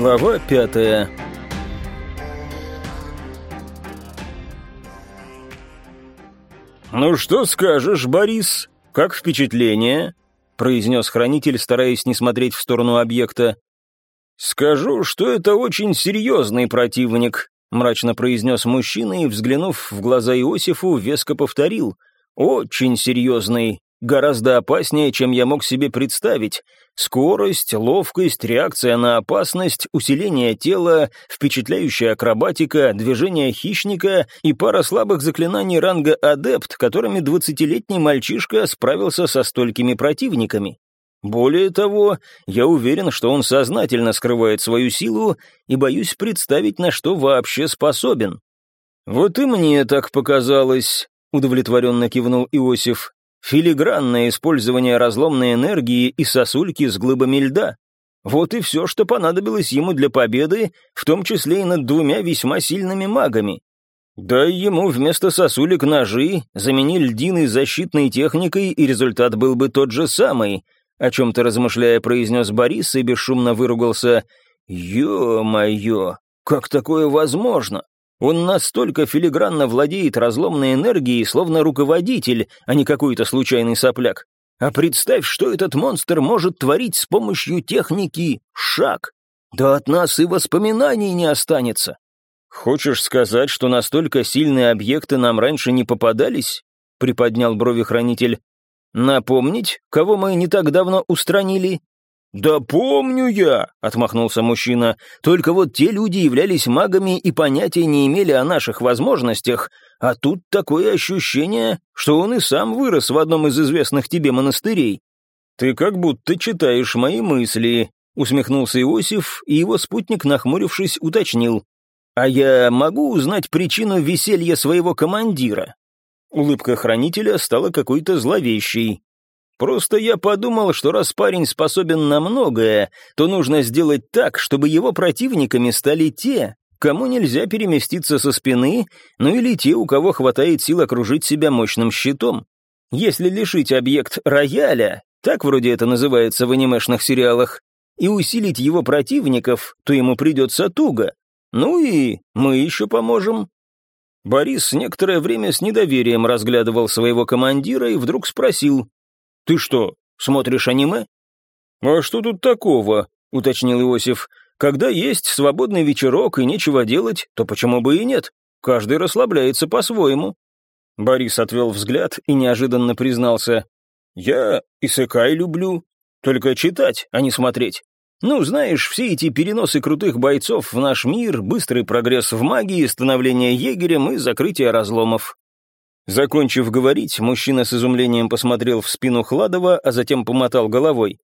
Глава пятая «Ну что скажешь, Борис? Как впечатление?» — произнес хранитель, стараясь не смотреть в сторону объекта. «Скажу, что это очень серьезный противник», — мрачно произнес мужчина и, взглянув в глаза Иосифу, веско повторил. «Очень серьезный гораздо опаснее, чем я мог себе представить. Скорость, ловкость, реакция на опасность, усиление тела, впечатляющая акробатика, движение хищника и пара слабых заклинаний ранга «Адепт», которыми двадцатилетний мальчишка справился со столькими противниками. Более того, я уверен, что он сознательно скрывает свою силу и боюсь представить, на что вообще способен. «Вот и мне так показалось», — удовлетворенно кивнул Иосиф. Филигранное использование разломной энергии и сосульки с глыбами льда. Вот и все, что понадобилось ему для победы, в том числе и над двумя весьма сильными магами. Дай ему вместо сосулек ножи, замени льдины защитной техникой, и результат был бы тот же самый, о чем-то размышляя произнес Борис и бесшумно выругался. «Ё-моё, как такое возможно? Он настолько филигранно владеет разломной энергией, словно руководитель, а не какой-то случайный сопляк. А представь, что этот монстр может творить с помощью техники «шаг». Да от нас и воспоминаний не останется. Хочешь сказать, что настолько сильные объекты нам раньше не попадались? Приподнял брови хранитель. Напомнить, кого мы не так давно устранили? «Да помню я», — отмахнулся мужчина, «только вот те люди являлись магами и понятия не имели о наших возможностях, а тут такое ощущение, что он и сам вырос в одном из известных тебе монастырей». «Ты как будто читаешь мои мысли», — усмехнулся Иосиф, и его спутник, нахмурившись, уточнил. «А я могу узнать причину веселья своего командира?» Улыбка хранителя стала какой-то зловещей. Просто я подумал, что раз парень способен на многое, то нужно сделать так, чтобы его противниками стали те, кому нельзя переместиться со спины, ну или те, у кого хватает сил окружить себя мощным щитом. Если лишить объект рояля, так вроде это называется в анимешных сериалах, и усилить его противников, то ему придется туго. Ну и мы еще поможем. Борис некоторое время с недоверием разглядывал своего командира и вдруг спросил, «Ты что, смотришь аниме?» «А что тут такого?» — уточнил Иосиф. «Когда есть свободный вечерок и нечего делать, то почему бы и нет? Каждый расслабляется по-своему». Борис отвел взгляд и неожиданно признался. «Я Исыкай люблю. Только читать, а не смотреть. Ну, знаешь, все эти переносы крутых бойцов в наш мир, быстрый прогресс в магии, становление егерем и закрытие разломов. Закончив говорить, мужчина с изумлением посмотрел в спину Хладова, а затем помотал головой.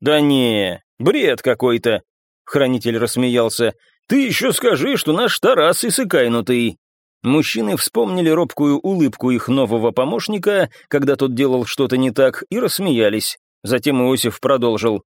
«Да не, бред какой-то!» Хранитель рассмеялся. «Ты еще скажи, что наш Тарас иссыкайнутый!» Мужчины вспомнили робкую улыбку их нового помощника, когда тот делал что-то не так, и рассмеялись. Затем Иосиф продолжил.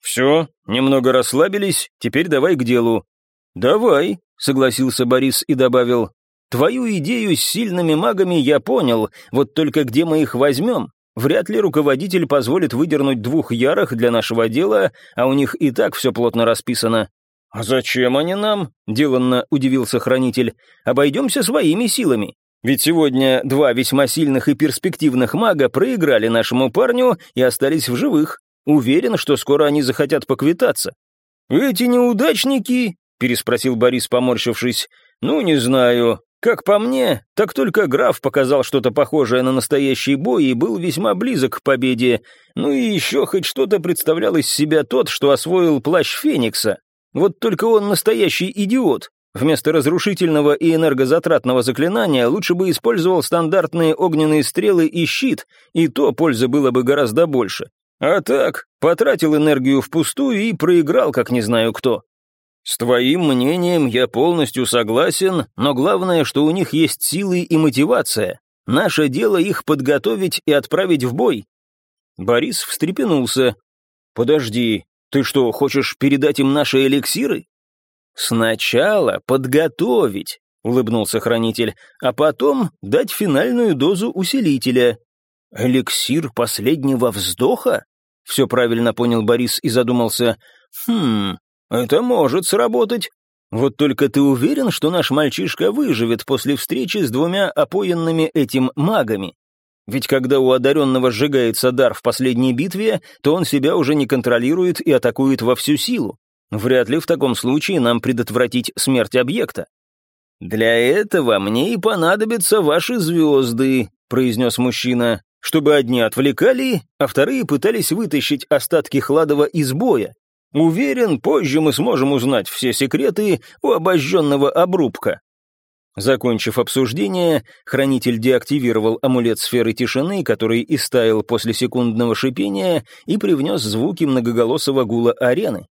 «Все, немного расслабились, теперь давай к делу». «Давай», — согласился Борис и добавил, Твою идею с сильными магами я понял, вот только где мы их возьмем? Вряд ли руководитель позволит выдернуть двух ярых для нашего дела, а у них и так все плотно расписано. «А зачем они нам?» — деланно удивился хранитель. «Обойдемся своими силами. Ведь сегодня два весьма сильных и перспективных мага проиграли нашему парню и остались в живых. Уверен, что скоро они захотят поквитаться». «Эти неудачники?» — переспросил Борис, поморщившись. «Ну, не знаю. Как по мне, так только граф показал что-то похожее на настоящий бой и был весьма близок к победе. Ну и еще хоть что-то представлял из себя тот, что освоил плащ Феникса. Вот только он настоящий идиот. Вместо разрушительного и энергозатратного заклинания лучше бы использовал стандартные огненные стрелы и щит, и то пользы было бы гораздо больше. А так, потратил энергию впустую и проиграл, как не знаю кто. «С твоим мнением я полностью согласен, но главное, что у них есть силы и мотивация. Наше дело их подготовить и отправить в бой». Борис встрепенулся. «Подожди, ты что, хочешь передать им наши эликсиры?» «Сначала подготовить», — улыбнулся хранитель, «а потом дать финальную дозу усилителя». «Эликсир последнего вздоха?» Все правильно понял Борис и задумался. «Хм, Это может сработать. Вот только ты уверен, что наш мальчишка выживет после встречи с двумя опоенными этим магами? Ведь когда у одаренного сжигается дар в последней битве, то он себя уже не контролирует и атакует во всю силу. Вряд ли в таком случае нам предотвратить смерть объекта. «Для этого мне и понадобятся ваши звезды», — произнес мужчина, «чтобы одни отвлекали, а вторые пытались вытащить остатки Хладова из боя. Уверен, позже мы сможем узнать все секреты у обожженного обрубка». Закончив обсуждение, хранитель деактивировал амулет сферы тишины, который истаял после секундного шипения, и привнес звуки многоголосого гула арены.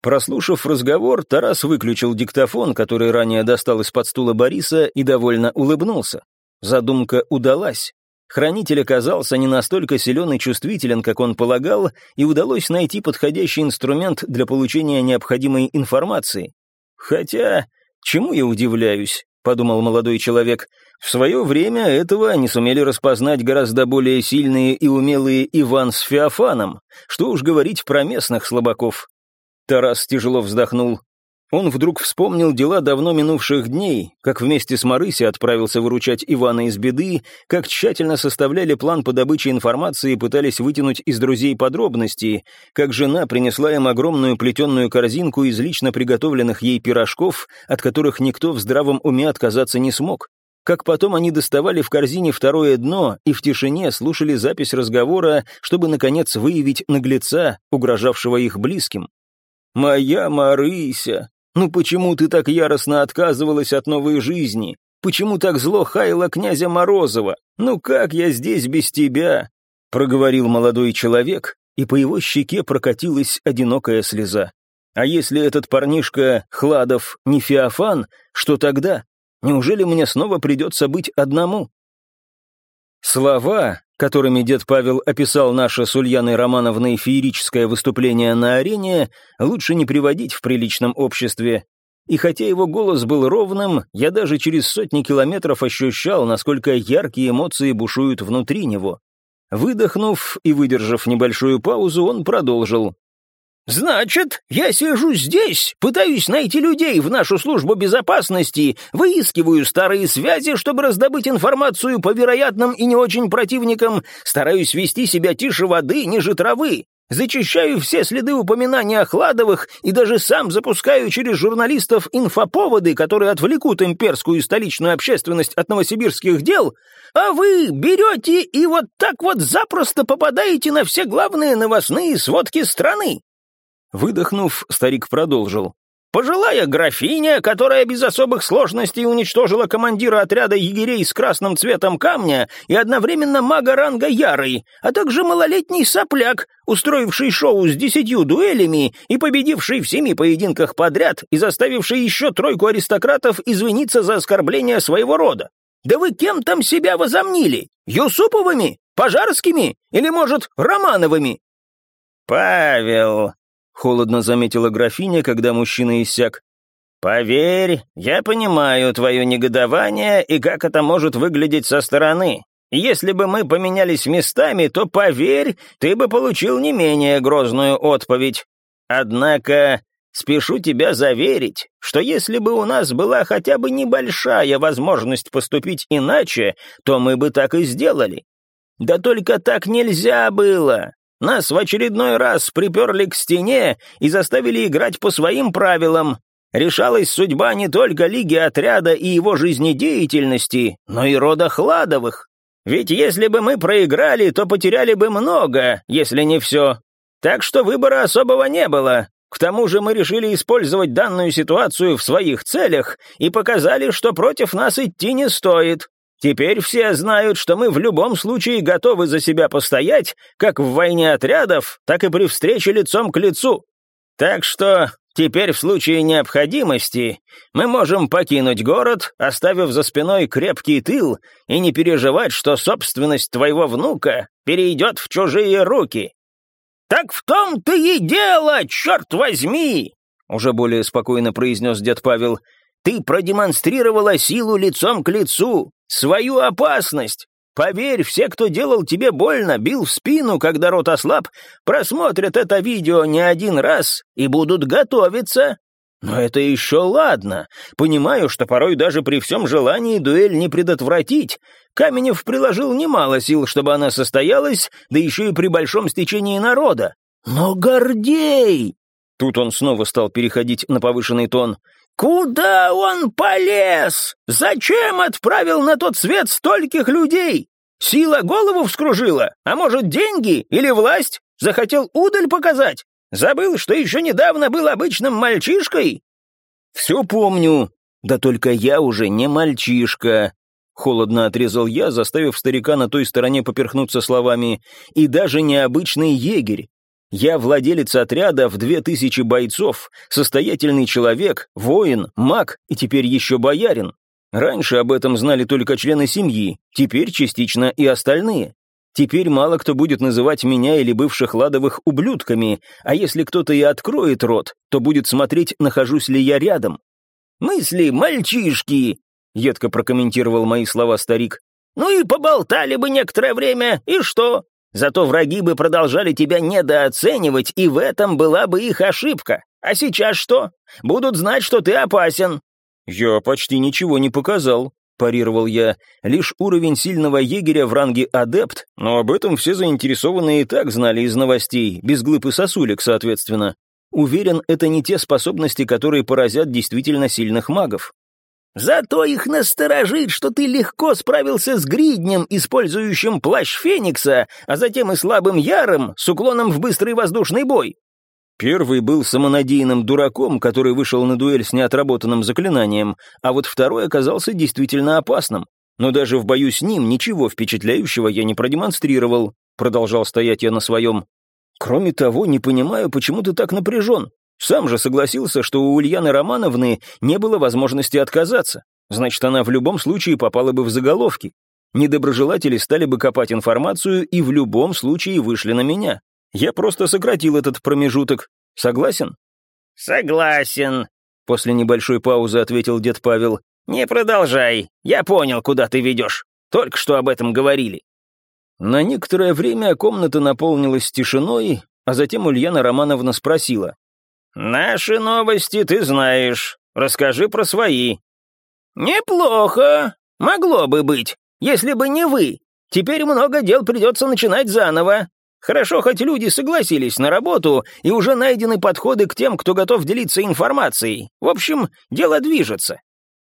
Прослушав разговор, Тарас выключил диктофон, который ранее достал из-под стула Бориса, и довольно улыбнулся. Задумка удалась. Хранитель оказался не настолько силен и чувствителен, как он полагал, и удалось найти подходящий инструмент для получения необходимой информации. Хотя, чему я удивляюсь? — подумал молодой человек. «В свое время этого не сумели распознать гораздо более сильные и умелые Иван с Феофаном. Что уж говорить про местных слабаков. Тарас тяжело вздохнул. Он вдруг вспомнил дела давно минувших дней, как вместе с Марыси отправился выручать Ивана из беды, как тщательно составляли план по добыче информации и пытались вытянуть из друзей подробности, как жена принесла им огромную плетеную корзинку из лично приготовленных ей пирожков, от которых никто в здравом уме отказаться не смог. Как потом они доставали в корзине второе дно и в тишине слушали запись разговора, чтобы, наконец, выявить наглеца, угрожавшего их близким. «Моя Марыся, ну почему ты так яростно отказывалась от новой жизни? Почему так зло хаяло князя Морозова? Ну как я здесь без тебя?» Проговорил молодой человек, и по его щеке прокатилась одинокая слеза. «А если этот парнишка Хладов не Феофан, что тогда? Неужели мне снова придется быть одному?» Слова, которыми дед Павел описал наше с Ульяной Романовной феерическое выступление на арене, лучше не приводить в приличном обществе. И хотя его голос был ровным, я даже через сотни километров ощущал, насколько яркие эмоции бушуют внутри него. Выдохнув и выдержав небольшую паузу, он продолжил. «Значит, я сижу здесь, пытаюсь найти людей в нашу службу безопасности, выискиваю старые связи, чтобы раздобыть информацию по вероятным и не очень противникам, стараюсь вести себя тише воды, ниже травы, зачищаю все следы упоминания о Хладовых и даже сам запускаю через журналистов инфоповоды, которые отвлекут имперскую и столичную общественность от новосибирских дел, а вы берете и вот так вот запросто попадаете на все главные новостные сводки страны. Выдохнув, старик продолжил. «Пожилая графиня, которая без особых сложностей уничтожила командира отряда егерей с красным цветом камня и одновременно мага ранга Ярый, а также малолетний сопляк, устроивший шоу с десятью дуэлями и победивший в семи поединках подряд и заставивший еще тройку аристократов извиниться за оскорбление своего рода. Да вы кем там себя возомнили? Юсуповыми? Пожарскими? Или, может, Романовыми?» «Павел», холодно заметила графиня, когда мужчина иссяк. «Поверь, я понимаю твое негодование и как это может выглядеть со стороны. Если бы мы поменялись местами, то, поверь, ты бы получил не менее грозную отповедь. Однако спешу тебя заверить, что если бы у нас была хотя бы небольшая возможность поступить иначе, то мы бы так и сделали. Да только так нельзя было. Нас в очередной раз приперли к стене и заставили играть по своим правилам. Решалась судьба не только Лиги Отряда и его жизнедеятельности, но и рода Хладовых. Ведь если бы мы проиграли, то потеряли бы много, если не все. Так что выбора особого не было. К тому же мы решили использовать данную ситуацию в своих целях и показали, что против нас идти не стоит. Теперь все знают, что мы в любом случае готовы за себя постоять, как в войне отрядов, так и при встрече лицом к лицу. Так что теперь в случае необходимости мы можем покинуть город, оставив за спиной крепкий тыл, и не переживать, что собственность твоего внука перейдет в чужие руки. «Так в том-то и дело, черт возьми!» уже более спокойно произнес дед Павел. «Ты продемонстрировала силу лицом к лицу, свою опасность. Поверь, все, кто делал тебе больно, бил в спину, когда рот ослаб, просмотрят это видео не один раз и будут готовиться. Но это еще ладно. Понимаю, что порой даже при всем желании дуэль не предотвратить. Каменев приложил немало сил, чтобы она состоялась, да еще и при большом стечении народа. Но Гордей! Тут он снова стал переходить на повышенный тон. «Куда он полез? Зачем отправил на тот свет стольких людей? Сила голову вскружила? А может, деньги или власть? Захотел удаль показать? Забыл, что еще недавно был обычным мальчишкой?» «Все помню. Да только я уже не мальчишка», — холодно отрезал я, заставив старика на той стороне поперхнуться словами, «и даже не обычный егерь. Я владелец отряда в две тысячи бойцов, состоятельный человек, воин, маг и теперь еще боярин. Раньше об этом знали только члены семьи, теперь частично и остальные. Теперь мало кто будет называть меня или бывших ладовых ублюдками, а если кто-то и откроет рот, то будет смотреть, нахожусь ли я рядом. «Мысли, мальчишки!» — едко прокомментировал мои слова старик. «Ну и поболтали бы некоторое время, и что? Зато враги бы продолжали тебя недооценивать, и в этом была бы их ошибка. А сейчас что? Будут знать, что ты опасен». «Я почти ничего не показал», парировал я. «Лишь уровень сильного егеря в ранге адепт, но об этом все заинтересованные и так знали из новостей, без глыб и сосулек, соответственно. Уверен, это не те способности, которые поразят действительно сильных магов». «Зато их насторожит, что ты легко справился с гриднем, использующим плащ Феникса, а затем и слабым яром с уклоном в быстрый воздушный бой. Первый был самонадеянным дураком, который вышел на дуэль с неотработанным заклинанием, а вот второй оказался действительно опасным. Но даже в бою с ним ничего впечатляющего я не продемонстрировал, продолжал стоять я на своем. Кроме того, не понимаю, почему ты так напряжен. Сам же согласился, что у Ульяны Романовны не было возможности отказаться. Значит, она в любом случае попала бы в заголовки. Недоброжелатели стали бы копать информацию и в любом случае вышли на меня. Я просто сократил этот промежуток. Согласен?» «Согласен», — после небольшой паузы ответил дед Павел. «Не продолжай. Я понял, куда ты ведешь. Только что об этом говорили». На некоторое время комната наполнилась тишиной, а затем Ульяна Романовна спросила. «Наши новости ты знаешь. Расскажи про свои». «Неплохо. Могло бы быть, если бы не вы. Теперь много дел придется начинать заново. Хорошо, хоть люди согласились на работу, и уже найдены подходы к тем, кто готов делиться информацией. В общем, дело движется.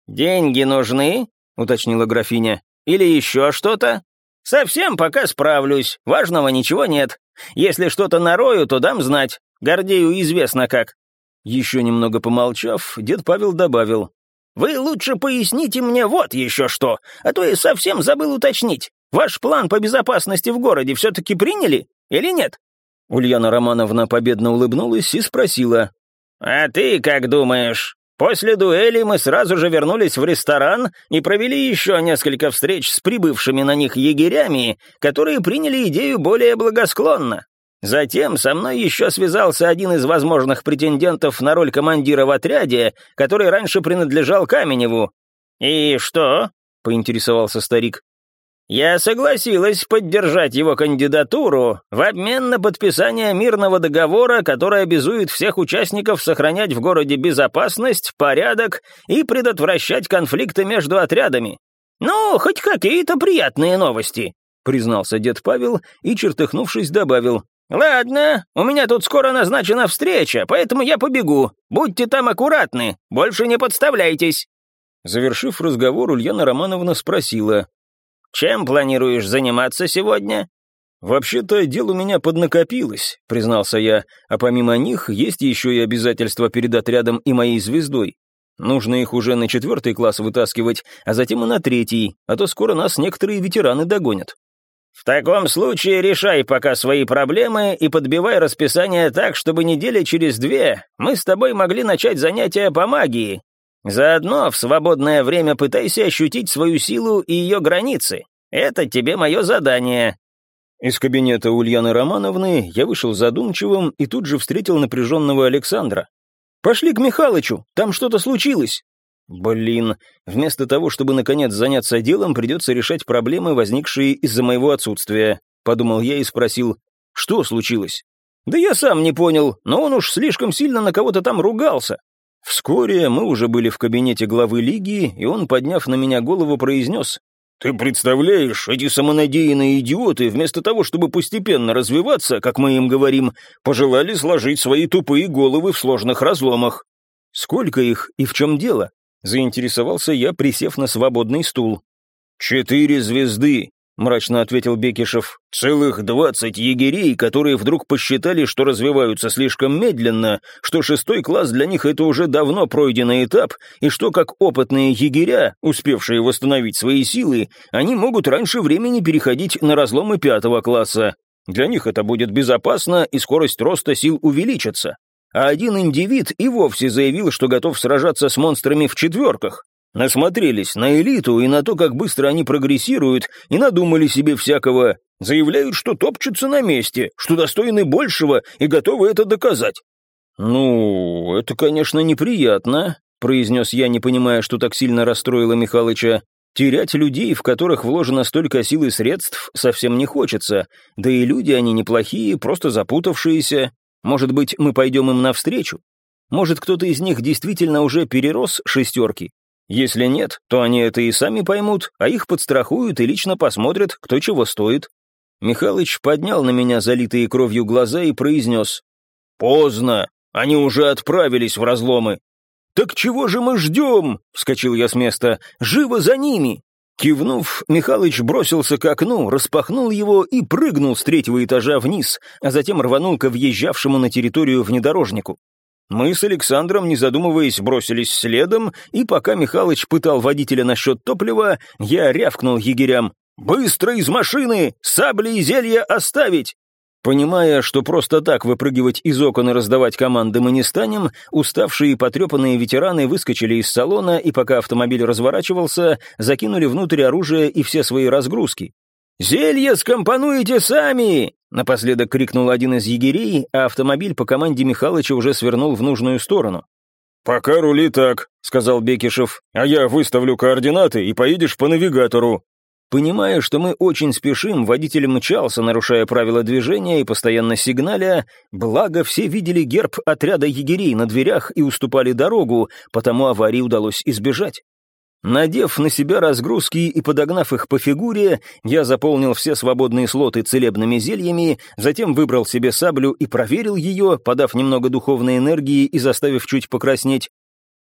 «Деньги нужны?» — уточнила графиня. «Или еще что-то?» «Совсем пока справлюсь. Важного ничего нет. Если что-то нарою, то дам знать. Гордею известно как». Еще немного помолчав, дед Павел добавил. «Вы лучше поясните мне вот еще что, а то я совсем забыл уточнить. Ваш план по безопасности в городе все-таки приняли? Или нет?» Ульяна Романовна победно улыбнулась и спросила. «А ты как думаешь? После дуэли мы сразу же вернулись в ресторан и провели еще несколько встреч с прибывшими на них егерями, которые приняли идею более благосклонно. Затем со мной еще связался один из возможных претендентов на роль командира в отряде, который раньше принадлежал Каменеву. «И что?» — поинтересовался старик. Я согласилась поддержать его кандидатуру в обмен на подписание мирного договора, который обязует всех участников сохранять в городе безопасность, порядок и предотвращать конфликты между отрядами. Ну, хоть какие-то приятные новости, признался дед Павел и, чертыхнувшись, добавил. «Ладно, у меня тут скоро назначена встреча, поэтому я побегу. Будьте там аккуратны, больше не подставляйтесь». Завершив разговор, Ульяна Романовна спросила, чем планируешь заниматься сегодня?» «Вообще-то дел у меня поднакопилось», — признался я, «а помимо них есть еще и обязательства перед отрядом и моей звездой. Нужно их уже на четвертый класс вытаскивать, а затем и на третий, а то скоро нас некоторые ветераны догонят». «В таком случае решай пока свои проблемы и подбивай расписание так, чтобы недели через две мы с тобой могли начать занятия по магии, Заодно в свободное время пытайся ощутить свою силу и ее границы. Это тебе мое задание». Из кабинета Ульяны Романовны я вышел задумчивым и тут же встретил напряженного Александра. «Пошли к Михалычу, там что-то случилось». Блин, вместо того, чтобы наконец заняться делом, придется решать проблемы, возникшие из-за моего отсутствия. Подумал я и спросил, что случилось? Да я сам не понял, но он уж слишком сильно на кого-то там ругался. Вскоре мы уже были в кабинете главы лиги, и он, подняв на меня голову, произнес. «Ты представляешь, эти самонадеянные идиоты, вместо того, чтобы постепенно развиваться, как мы им говорим, пожелали сложить свои тупые головы в сложных разломах». «Сколько их и в чем дело?» — заинтересовался я, присев на свободный стул. «Четыре звезды», — мрачно ответил Бекишев. «Целых двадцать егерей, которые вдруг посчитали, что развиваются слишком медленно, что шестой класс для них это уже давно пройденный этап, и что, как опытные егеря, успевшие восстановить свои силы, они могут раньше времени переходить на разломы пятого класса. Для них это будет безопасно, и скорость роста сил увеличится. А один индивид и вовсе заявил, что готов сражаться с монстрами в четверках. Насмотрелись на элиту и на то, как быстро они прогрессируют, и надумали себе всякого. Заявляют, что топчутся на месте, что достойны большего и готовы это доказать. «Ну, это, конечно, неприятно», — произнес я, не понимая, что так сильно расстроило Михалыча. «Терять людей, в которых вложено столько сил и средств, совсем не хочется. Да и люди они неплохие, просто запутавшиеся. Может быть, мы пойдем им навстречу? Может, кто-то из них действительно уже перерос шестерки, если нет, то они это и сами поймут, а их подстрахуют и лично посмотрят, кто чего стоит. Михалыч поднял на меня залитые кровью глаза и произнес. «Поздно, они уже отправились в разломы». «Так чего же мы ждем?» — вскочил я с места. «Живо за ними!» Кивнув, Михалыч бросился к окну, распахнул его и прыгнул с третьего этажа вниз, а затем рванул ко въезжавшему на территорию внедорожнику. Мы с Александром, не задумываясь, бросились следом, и пока Михалыч пытал водителя насчет топлива, я рявкнул егерям «Быстро из машины! Сабли и зелья оставить!» Понимая, что просто так выпрыгивать из окон и раздавать команды мы не станем, уставшие и потрепанные ветераны выскочили из салона и, пока автомобиль разворачивался, закинули внутрь оружие и все свои разгрузки. «Зелье скомпонуете сами!» Напоследок крикнул один из егерей, а автомобиль по команде Михалыча уже свернул в нужную сторону. «Пока рули так», — сказал Бекишев, «а я выставлю координаты и поедешь по навигатору». Понимая, что мы очень спешим, водитель мчался, нарушая правила движения и постоянно сигналя, благо все видели герб отряда егерей на дверях и уступали дорогу, потому аварии удалось избежать. Надев на себя разгрузки и подогнав их по фигуре, я заполнил все свободные слоты целебными зельями, затем выбрал себе саблю и проверил ее, подав немного духовной энергии и заставив чуть покраснеть.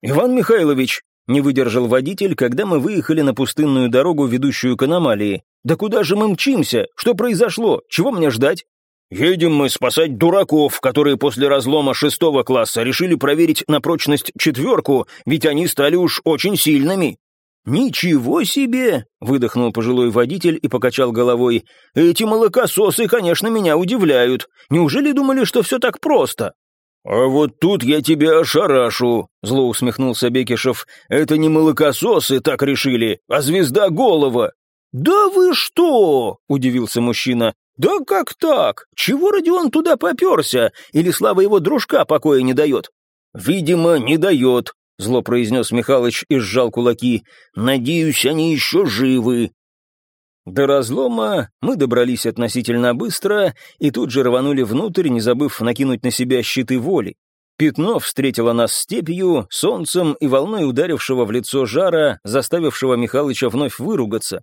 «Иван Михайлович», — не выдержал водитель, когда мы выехали на пустынную дорогу, ведущую к аномалии. «Да куда же мы мчимся? Что произошло? Чего мне ждать?» «Едем мы спасать дураков, которые после разлома шестого класса решили проверить на прочность четверку, ведь они стали уж очень сильными», «Ничего себе!» — выдохнул пожилой водитель и покачал головой. «Эти молокососы, конечно, меня удивляют. Неужели думали, что все так просто?» «А вот тут я тебя ошарашу», — зло усмехнулся Бекишев. «Это не молокососы так решили, а звезда голова». «Да вы что?» — удивился мужчина. «Да как так? Чего ради он туда поперся? Или слава его дружка покоя не дает?» «Видимо, не дает», зло произнес Михалыч и сжал кулаки. «Надеюсь, они еще живы». До разлома мы добрались относительно быстро и тут же рванули внутрь, не забыв накинуть на себя щиты воли. Пятно встретило нас степью, солнцем и волной ударившего в лицо жара, заставившего Михалыча вновь выругаться.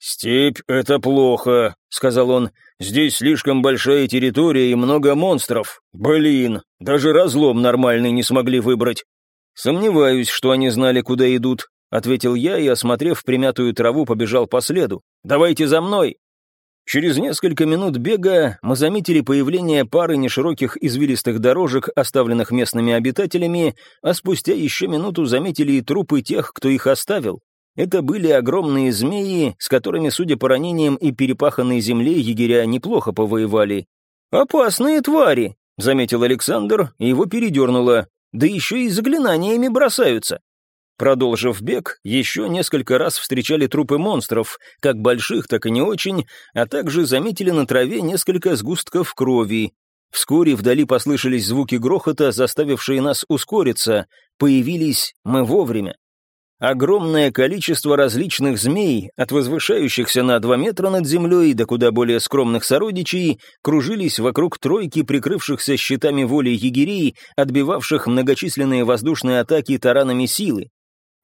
«Степь — это плохо», — сказал он. «Здесь слишком большая территория и много монстров. Блин, даже разлом нормальный не смогли выбрать. «Сомневаюсь, что они знали, куда идут», — ответил я и, осмотрев примятую траву, побежал по следу. «Давайте за мной!» Через несколько минут бега мы заметили появление пары нешироких извилистых дорожек, оставленных местными обитателями, а спустя еще минуту заметили и трупы тех, кто их оставил. Это были огромные змеи, с которыми, судя по ранениям и перепаханной земле, егеря неплохо повоевали. «Опасные твари», — заметил Александр, и его передернуло да еще и заклинаниями бросаются. Продолжив бег, еще несколько раз встречали трупы монстров, как больших, так и не очень, а также заметили на траве несколько сгустков крови. Вскоре вдали послышались звуки грохота, заставившие нас ускориться. Появились мы вовремя. Огромное количество различных змей, от возвышающихся на два метра над землей до куда более скромных сородичей, кружились вокруг тройки прикрывшихся щитами воли егерей, отбивавших многочисленные воздушные атаки таранами силы.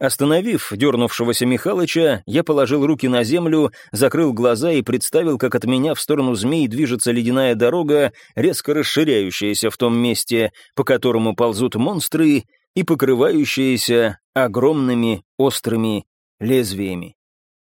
Остановив дернувшегося Михалыча, я положил руки на землю, закрыл глаза и представил, как от меня в сторону змей движется ледяная дорога, резко расширяющаяся в том месте, по которому ползут монстры, и покрывающаяся огромными острыми лезвиями.